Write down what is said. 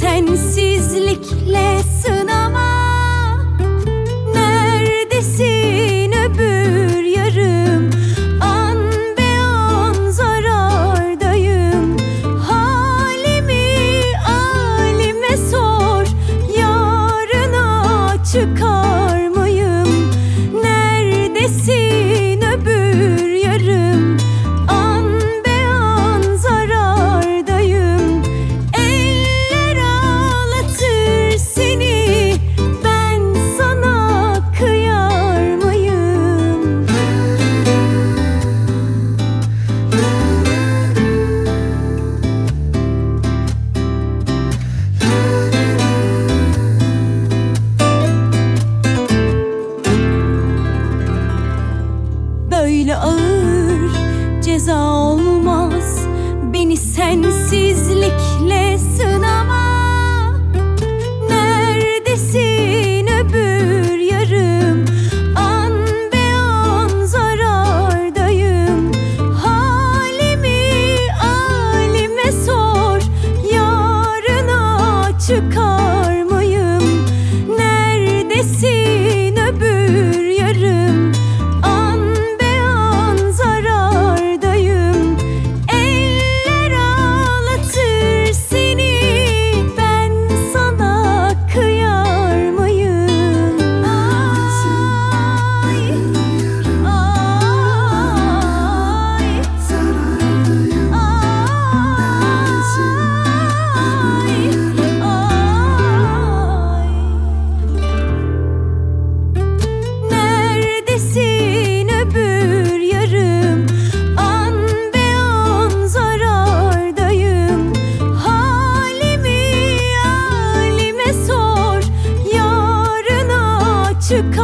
sensizlikle sınama. Neredesin öbür yarım? An be an zarardayım. Halimi alime sor Yarına çıkar. is all alime sor Yarına çıkar